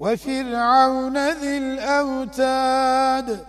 وفرعون ذي الأوتاد